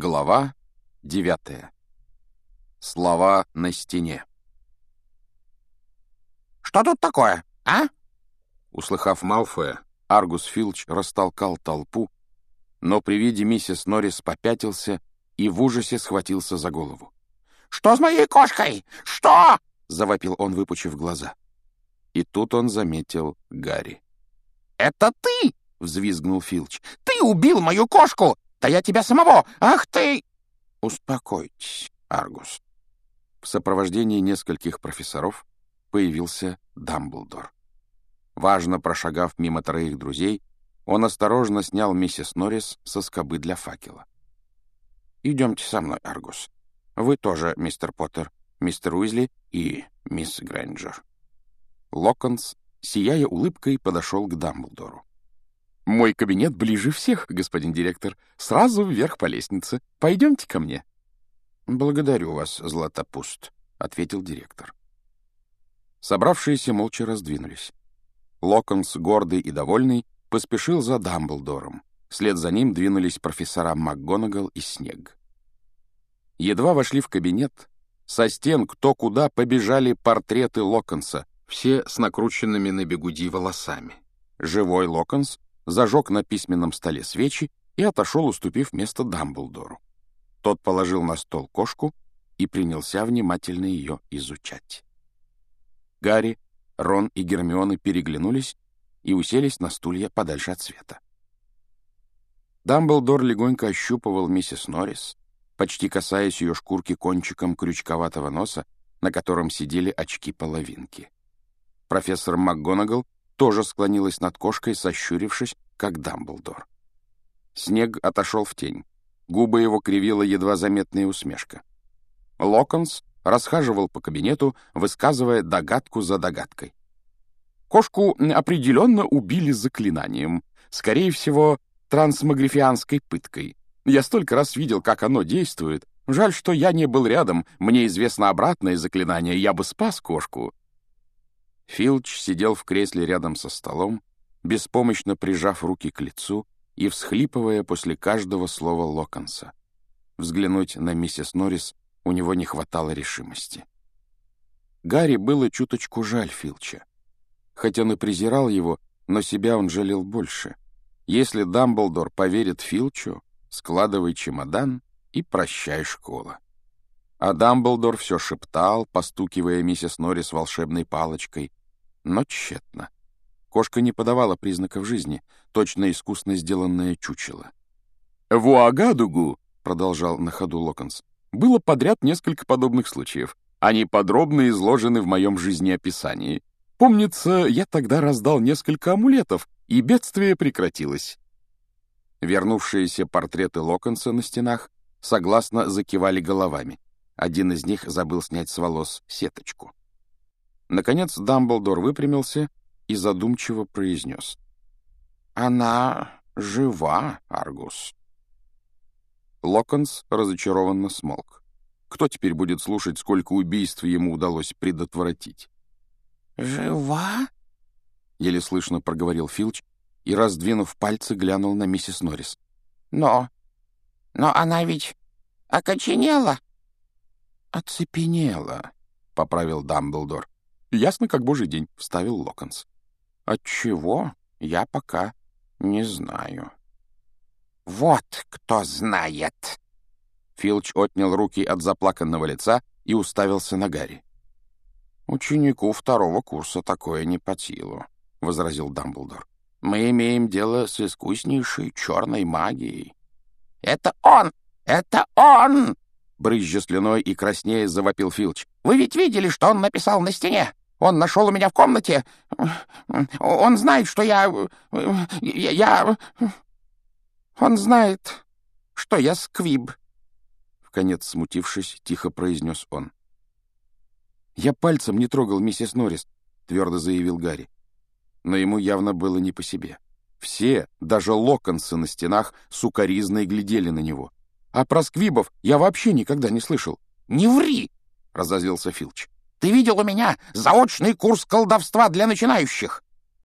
Глава девятая. Слова на стене. «Что тут такое, а?» Услыхав Малфоя, Аргус Филч растолкал толпу, но при виде миссис Норрис попятился и в ужасе схватился за голову. «Что с моей кошкой? Что?» — завопил он, выпучив глаза. И тут он заметил Гарри. «Это ты!» — взвизгнул Филч. «Ты убил мою кошку! Да я тебя самого! Ах ты!» «Успокойтесь, Аргус». В сопровождении нескольких профессоров появился Дамблдор. Важно прошагав мимо троих друзей, он осторожно снял миссис Норрис со скобы для факела. «Идемте со мной, Аргус. Вы тоже, мистер Поттер, мистер Уизли и мисс Грэнджер». Локонс, сияя улыбкой, подошел к Дамблдору. «Мой кабинет ближе всех, господин директор. Сразу вверх по лестнице. Пойдемте ко мне». «Благодарю вас, Златопуст», — ответил директор. Собравшиеся молча раздвинулись. Локонс, гордый и довольный, поспешил за Дамблдором. Вслед за ним двинулись профессора МакГонагал и Снег. Едва вошли в кабинет, со стен кто куда побежали портреты Локонса, все с накрученными на бегуди волосами. Живой Локонс зажег на письменном столе свечи и отошел, уступив место Дамблдору. Тот положил на стол кошку и принялся внимательно ее изучать. Гарри, Рон и Гермиона переглянулись и уселись на стулья подальше от света. Дамблдор легонько ощупывал миссис Норрис, почти касаясь ее шкурки кончиком крючковатого носа, на котором сидели очки-половинки. Профессор МакГонагал тоже склонилась над кошкой, сощурившись, как Дамблдор. Снег отошел в тень. Губы его кривила едва заметная усмешка. Локонс расхаживал по кабинету, высказывая догадку за догадкой. Кошку определенно убили заклинанием. Скорее всего, трансмагрифианской пыткой. Я столько раз видел, как оно действует. Жаль, что я не был рядом. Мне известно обратное заклинание. Я бы спас кошку. Филч сидел в кресле рядом со столом, беспомощно прижав руки к лицу и всхлипывая после каждого слова Локонса. Взглянуть на миссис Норрис у него не хватало решимости. Гарри было чуточку жаль Филча. Хоть он и презирал его, но себя он жалел больше. Если Дамблдор поверит Филчу, складывай чемодан и прощай школа. А Дамблдор все шептал, постукивая миссис Норрис волшебной палочкой, но тщетно. Кошка не подавала признаков жизни, точно искусно сделанное чучело. «В Уагадугу», — продолжал на ходу Локонс, — «было подряд несколько подобных случаев. Они подробно изложены в моем жизнеописании. Помнится, я тогда раздал несколько амулетов, и бедствие прекратилось». Вернувшиеся портреты Локонса на стенах согласно закивали головами. Один из них забыл снять с волос сеточку. Наконец Дамблдор выпрямился и задумчиво произнес. «Она жива, Аргус». Локонс разочарованно смолк. Кто теперь будет слушать, сколько убийств ему удалось предотвратить? «Жива?» — еле слышно проговорил Филч и, раздвинув пальцы, глянул на миссис Норрис. «Но... но она ведь окоченела?» «Оцепенела», — поправил Дамблдор. «Ясно, как божий день», — вставил Локонс. «Отчего? Я пока не знаю». «Вот кто знает!» Филч отнял руки от заплаканного лица и уставился на Гарри. «Ученику второго курса такое не по силу», — возразил Дамблдор. «Мы имеем дело с искуснейшей черной магией». «Это он! Это он!» Брызжа слюной и краснея завопил Филч. «Вы ведь видели, что он написал на стене? Он нашел у меня в комнате. Он знает, что я... Я... Он знает, что я сквиб». Вконец смутившись, тихо произнес он. «Я пальцем не трогал миссис Норрис», — твердо заявил Гарри. Но ему явно было не по себе. Все, даже локонсы на стенах, сукоризно и глядели на него. А про сквибов я вообще никогда не слышал. «Не ври!» — разозлился Филч. «Ты видел у меня заочный курс колдовства для начинающих.